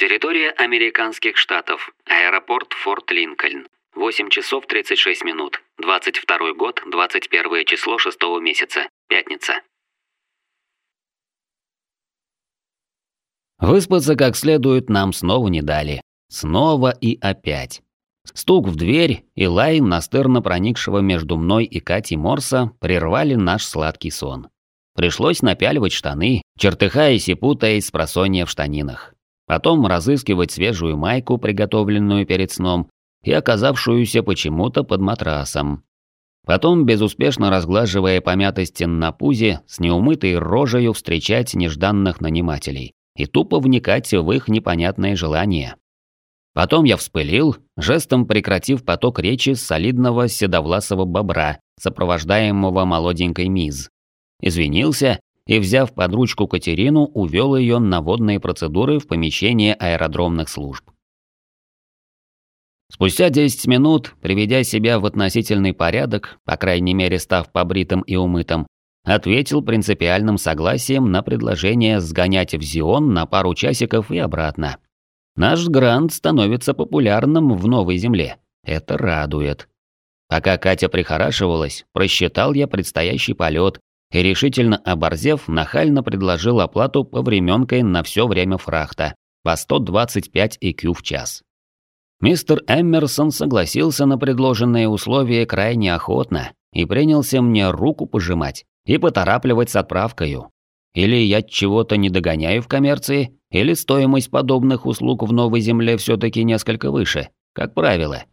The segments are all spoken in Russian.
Территория американских штатов. Аэропорт Форт Линкольн. 8 часов 36 минут. 22 год, 21 число 6 месяца. Пятница. Выспаться как следует нам снова не дали. Снова и опять. Стук в дверь и лай настырно проникшего между мной и Катей Морса прервали наш сладкий сон. Пришлось напяливать штаны, чертыхаясь и путаясь с просонья в штанинах. Потом разыскивать свежую майку, приготовленную перед сном, и оказавшуюся почему-то под матрасом. Потом, безуспешно разглаживая помятости на пузе, с неумытой рожею встречать нежданных нанимателей и тупо вникать в их непонятные желания. Потом я вспылил, жестом прекратив поток речи солидного седовласого бобра, сопровождаемого молоденькой миз. Извинился и, взяв под ручку Катерину, увел ее на водные процедуры в помещение аэродромных служб. Спустя 10 минут, приведя себя в относительный порядок, по крайней мере став побритым и умытым, ответил принципиальным согласием на предложение сгонять в Зион на пару часиков и обратно. Наш грант становится популярным в Новой Земле. Это радует. Пока Катя прихорашивалась, просчитал я предстоящий полет и, решительно оборзев, нахально предложил оплату по временкой на все время фрахта по 125 ИК в час. Мистер Эмерсон согласился на предложенные условия крайне охотно и принялся мне руку пожимать и поторапливать с отправкою. Или я чего-то не догоняю в коммерции, или стоимость подобных услуг в Новой Земле все-таки несколько выше, как правило.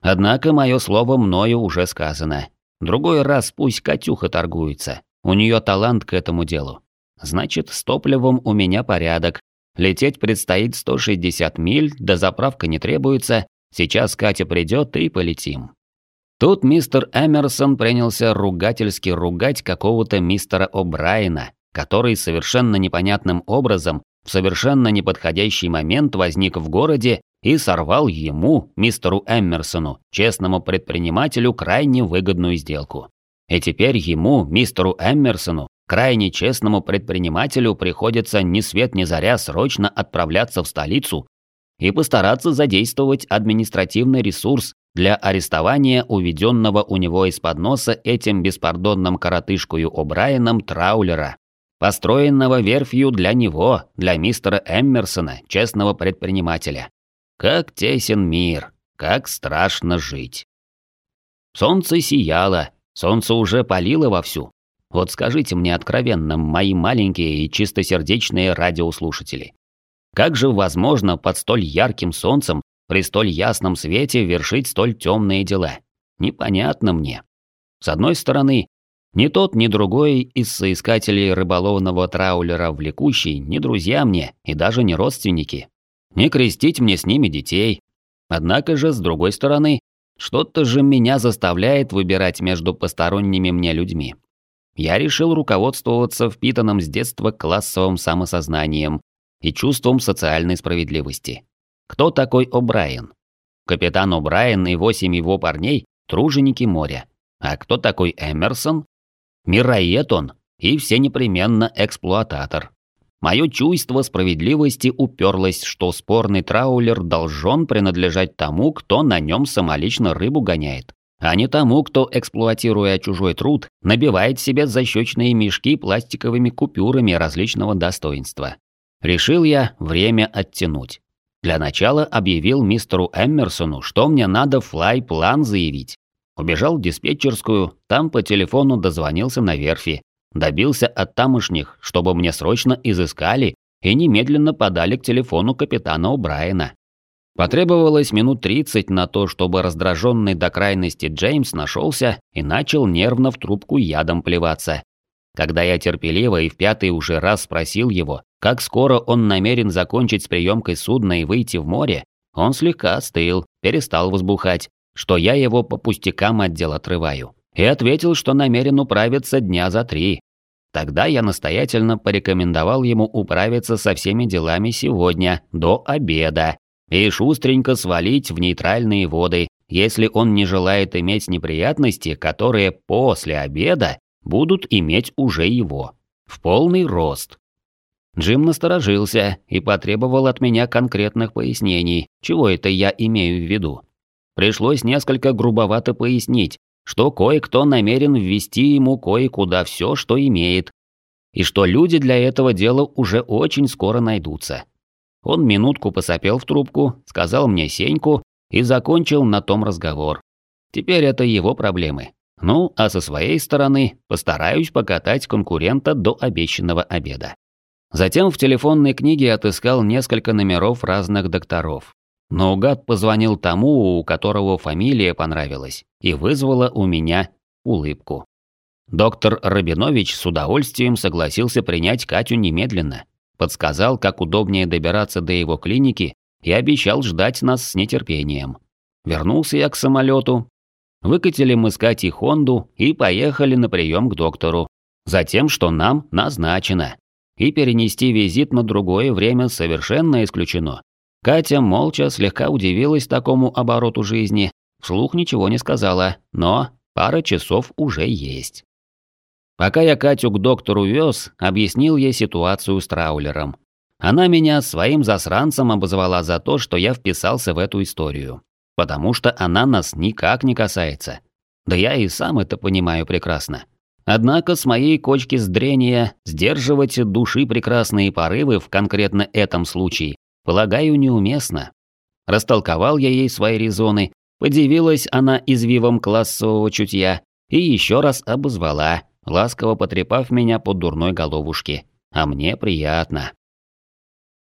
Однако мое слово мною уже сказано. Другой раз пусть Катюха торгуется. У нее талант к этому делу. Значит, с топливом у меня порядок. Лететь предстоит 160 миль, до заправка не требуется. Сейчас Катя придет и полетим. Тут мистер Эмерсон принялся ругательски ругать какого-то мистера О'Брайена, который совершенно непонятным образом в совершенно неподходящий момент возник в городе и сорвал ему, мистеру Эмерсону, честному предпринимателю, крайне выгодную сделку. И теперь ему, мистеру Эмерсону, крайне честному предпринимателю приходится ни свет ни заря срочно отправляться в столицу и постараться задействовать административный ресурс для арестования уведенного у него из-под носа этим беспардонным коротышкою О'Брайеном траулера, построенного верфью для него, для мистера Эммерсона, честного предпринимателя. Как тесен мир, как страшно жить. Солнце сияло, солнце уже палило вовсю. Вот скажите мне откровенно, мои маленькие и чистосердечные радиослушатели, как же возможно под столь ярким солнцем, при столь ясном свете вершить столь темные дела? Непонятно мне. С одной стороны, ни тот, ни другой из соискателей рыболовного траулера влекущий, ни друзья мне и даже не родственники. Не крестить мне с ними детей. Однако же, с другой стороны, что-то же меня заставляет выбирать между посторонними мне людьми. Я решил руководствоваться впитанным с детства классовым самосознанием и чувством социальной справедливости. Кто такой О'Брайен? Капитан О'Брайен и восемь его парней – труженики моря. А кто такой Эмерсон? Мироед он, и все непременно эксплуататор. Мое чувство справедливости уперлось, что спорный траулер должен принадлежать тому, кто на нем самолично рыбу гоняет, а не тому, кто, эксплуатируя чужой труд, набивает себе защечные мешки пластиковыми купюрами различного достоинства. Решил я время оттянуть. Для начала объявил мистеру Эммерсону, что мне надо флай-план заявить, Убежал в диспетчерскую, там по телефону дозвонился на верфи. Добился от тамошних, чтобы мне срочно изыскали и немедленно подали к телефону капитана О'Брайена. Потребовалось минут 30 на то, чтобы раздраженный до крайности Джеймс нашелся и начал нервно в трубку ядом плеваться. Когда я терпеливо и в пятый уже раз спросил его, как скоро он намерен закончить с приемкой судна и выйти в море, он слегка остыл, перестал возбухать что я его по пустякам отдел отрываю, и ответил, что намерен управиться дня за три. Тогда я настоятельно порекомендовал ему управиться со всеми делами сегодня, до обеда, и шустренько свалить в нейтральные воды, если он не желает иметь неприятности, которые после обеда будут иметь уже его. В полный рост. Джим насторожился и потребовал от меня конкретных пояснений, чего это я имею в виду. Пришлось несколько грубовато пояснить, что кое-кто намерен ввести ему кое-куда все, что имеет, и что люди для этого дела уже очень скоро найдутся. Он минутку посопел в трубку, сказал мне Сеньку и закончил на том разговор. Теперь это его проблемы. Ну, а со своей стороны постараюсь покатать конкурента до обещанного обеда. Затем в телефонной книге отыскал несколько номеров разных докторов. Наугад позвонил тому, у которого фамилия понравилась, и вызвала у меня улыбку. Доктор Рабинович с удовольствием согласился принять Катю немедленно, подсказал, как удобнее добираться до его клиники и обещал ждать нас с нетерпением. Вернулся я к самолету. Выкатили мы с Катей Хонду и поехали на прием к доктору. Затем, что нам назначено. И перенести визит на другое время совершенно исключено. Катя молча слегка удивилась такому обороту жизни, вслух ничего не сказала, но пара часов уже есть. Пока я Катю к доктору вез, объяснил ей ситуацию с траулером. Она меня своим засранцем обозвала за то, что я вписался в эту историю. Потому что она нас никак не касается. Да я и сам это понимаю прекрасно. Однако с моей кочки зрения сдерживать души прекрасные порывы в конкретно этом случае, полагаю, неуместно. Растолковал я ей свои резоны, подивилась она извивом классового чутья и еще раз обозвала, ласково потрепав меня по дурной головушке. А мне приятно.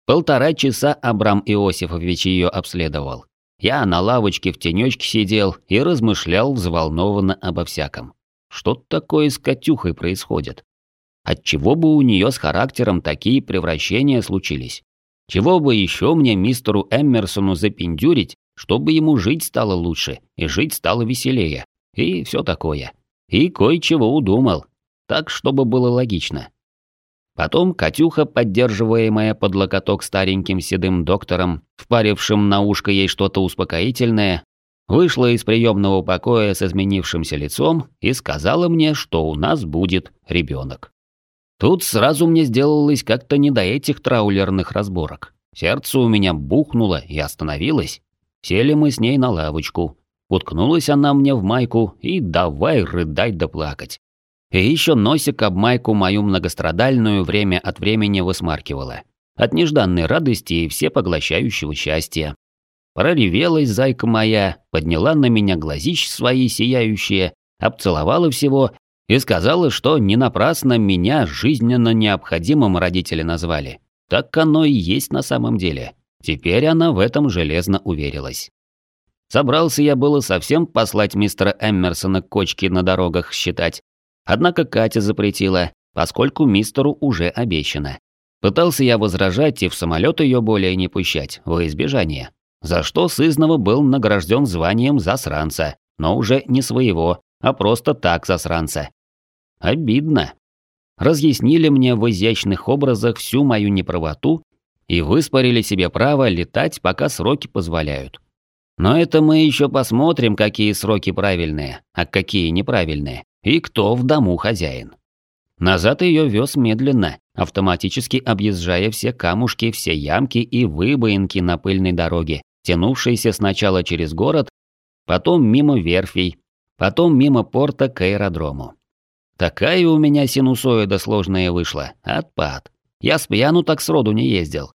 Полтора часа Абрам Иосифович ее обследовал. Я на лавочке в тенечке сидел и размышлял взволнованно обо всяком. Что такое с Катюхой происходит? Отчего бы у нее с характером такие превращения случились? Чего бы еще мне мистеру Эммерсону запиндюрить, чтобы ему жить стало лучше и жить стало веселее? И все такое. И кое-чего удумал. Так, чтобы было логично. Потом Катюха, поддерживаемая под локоток стареньким седым доктором, впарившим на ушко ей что-то успокоительное, вышла из приемного покоя с изменившимся лицом и сказала мне, что у нас будет ребенок. Тут сразу мне сделалось как-то не до этих траулерных разборок. Сердце у меня бухнуло и остановилось. Сели мы с ней на лавочку. Уткнулась она мне в майку и давай рыдать да плакать. И еще носик об майку мою многострадальную время от времени высмаркивала. От нежданной радости и всепоглощающего счастья. Проревелась зайка моя, подняла на меня глазищ свои сияющие, обцеловала всего и сказала, что не напрасно меня жизненно необходимым родители назвали. Так оно и есть на самом деле. Теперь она в этом железно уверилась. Собрался я было совсем послать мистера Эммерсона кочки на дорогах считать. Однако Катя запретила, поскольку мистеру уже обещано. Пытался я возражать и в самолет ее более не пущать, во избежание. За что сызнова был награжден званием засранца, но уже не своего, а просто так засранца. Обидно. Разъяснили мне в изящных образах всю мою неправоту и выспорили себе право летать, пока сроки позволяют. Но это мы еще посмотрим, какие сроки правильные, а какие неправильные, и кто в дому хозяин. Назад ее вез медленно, автоматически объезжая все камушки, все ямки и выбоинки на пыльной дороге, тянувшейся сначала через город, потом мимо верфей, потом мимо порта к аэродрому. Такая у меня синусоида сложная вышла, отпад. Я с пьяну так сроду не ездил.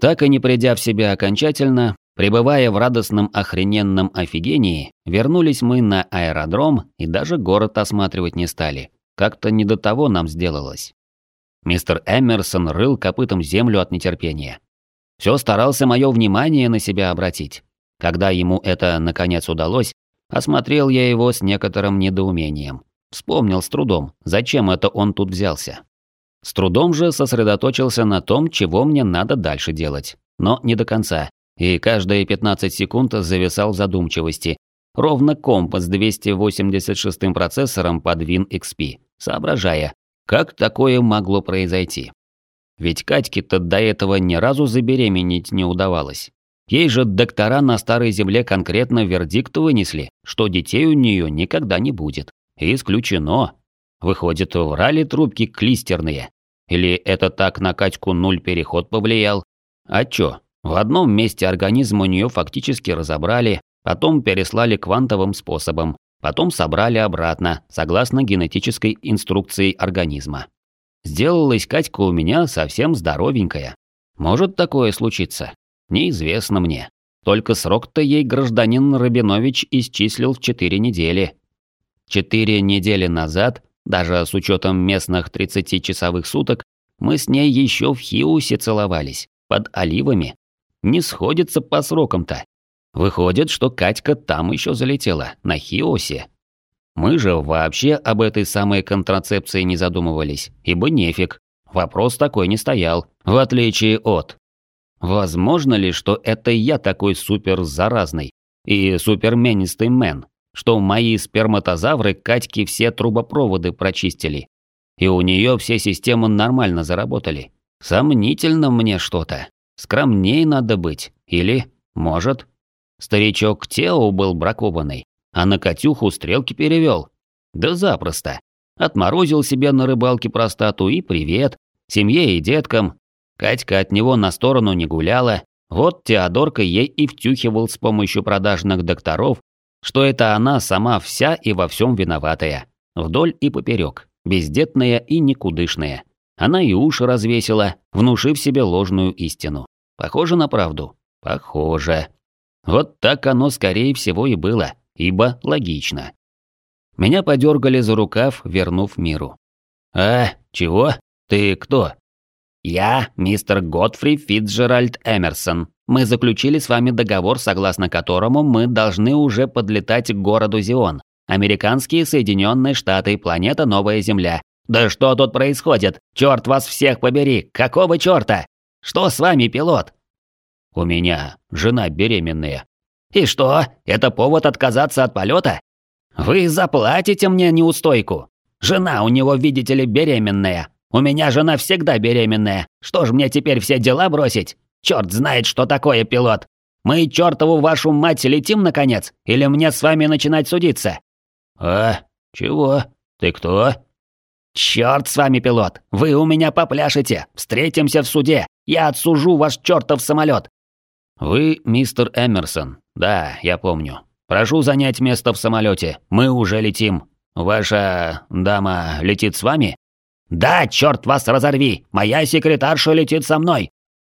Так и не придя в себя окончательно, Пребывая в радостном охрененном офигении, вернулись мы на аэродром и даже город осматривать не стали. Как-то не до того нам сделалось. Мистер Эмерсон рыл копытом землю от нетерпения. Все старался мое внимание на себя обратить. Когда ему это наконец удалось, осмотрел я его с некоторым недоумением. Вспомнил с трудом, зачем это он тут взялся. С трудом же сосредоточился на том, чего мне надо дальше делать. Но не до конца и каждые 15 секунд зависал в задумчивости. Ровно комп с 286-м процессором под WinXP, соображая, как такое могло произойти. Ведь Катьке-то до этого ни разу забеременеть не удавалось. Ей же доктора на Старой Земле конкретно вердикт вынесли, что детей у нее никогда не будет. Исключено. Выходит, врали трубки клистерные. Или это так на Катьку нуль переход повлиял? А чё? В одном месте организм у нее фактически разобрали, потом переслали квантовым способом, потом собрали обратно, согласно генетической инструкции организма. Сделалась Катька у меня совсем здоровенькая. Может такое случиться? Неизвестно мне. Только срок-то ей гражданин Рабинович исчислил в четыре недели. Четыре недели назад, даже с учетом местных 30-часовых суток, мы с ней еще в Хиусе целовались, под оливами. Не сходится по срокам-то. Выходит, что Катька там еще залетела, на Хиосе. Мы же вообще об этой самой контрацепции не задумывались, ибо нефиг. Вопрос такой не стоял, в отличие от Возможно ли, что это я такой супер заразный и суперменистый мэн, что мои сперматозавры Катьки все трубопроводы прочистили, и у нее все системы нормально заработали? Сомнительно мне что-то. Скромней надо быть. Или, может, старичок Тео был бракованный, а на Катюху стрелки перевел? Да запросто. Отморозил себе на рыбалке простату и привет, семье и деткам, Катька от него на сторону не гуляла, вот Теодорка ей и втюхивал с помощью продажных докторов, что это она сама вся и во всем виноватая. Вдоль и поперек, бездетная и никудышная. Она и уши развесила, внушив себе ложную истину. Похоже на правду? Похоже. Вот так оно скорее всего и было, ибо логично. Меня подергали за рукав, вернув миру. «А, чего? Ты кто?» «Я мистер Готфри Фитджеральд Эмерсон. Мы заключили с вами договор, согласно которому мы должны уже подлетать к городу Зион. Американские Соединенные Штаты, планета Новая Земля. Да что тут происходит? Черт вас всех побери! Какого черта? Что с вами, пилот?» «У меня жена беременная». «И что? Это повод отказаться от полета? Вы заплатите мне неустойку. Жена у него, видите ли, беременная. У меня жена всегда беременная. Что ж мне теперь все дела бросить? Черт знает, что такое пилот. Мы чертову вашу мать летим, наконец? Или мне с вами начинать судиться?» «А, чего? Ты кто?» «Черт с вами, пилот! Вы у меня попляшете! Встретимся в суде! Я отсужу ваш чертов самолет!» «Вы мистер Эмерсон. Да, я помню. Прошу занять место в самолете. Мы уже летим. Ваша дама летит с вами?» «Да, черт вас разорви! Моя секретарша летит со мной!»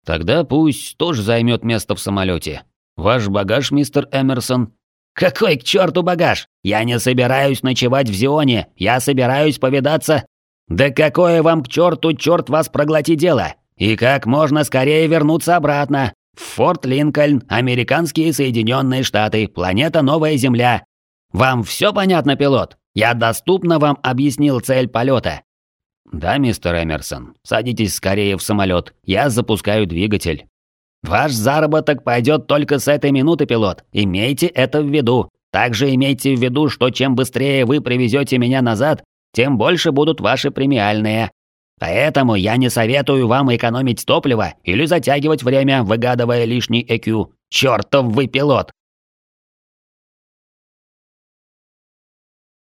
«Тогда пусть тоже займет место в самолете. Ваш багаж, мистер Эмерсон?» «Какой к черту багаж? Я не собираюсь ночевать в Зионе, я собираюсь повидаться...» «Да какое вам к черту, черт вас проглоти дело! И как можно скорее вернуться обратно! В Форт Линкольн, Американские Соединенные Штаты, планета Новая Земля! Вам все понятно, пилот? Я доступно вам объяснил цель полета. «Да, мистер Эмерсон, садитесь скорее в самолет. Я запускаю двигатель». «Ваш заработок пойдет только с этой минуты, пилот. Имейте это в виду. Также имейте в виду, что чем быстрее вы привезете меня назад, тем больше будут ваши премиальные. Поэтому я не советую вам экономить топливо или затягивать время, выгадывая лишний ЭКЮ. Чертов вы пилот!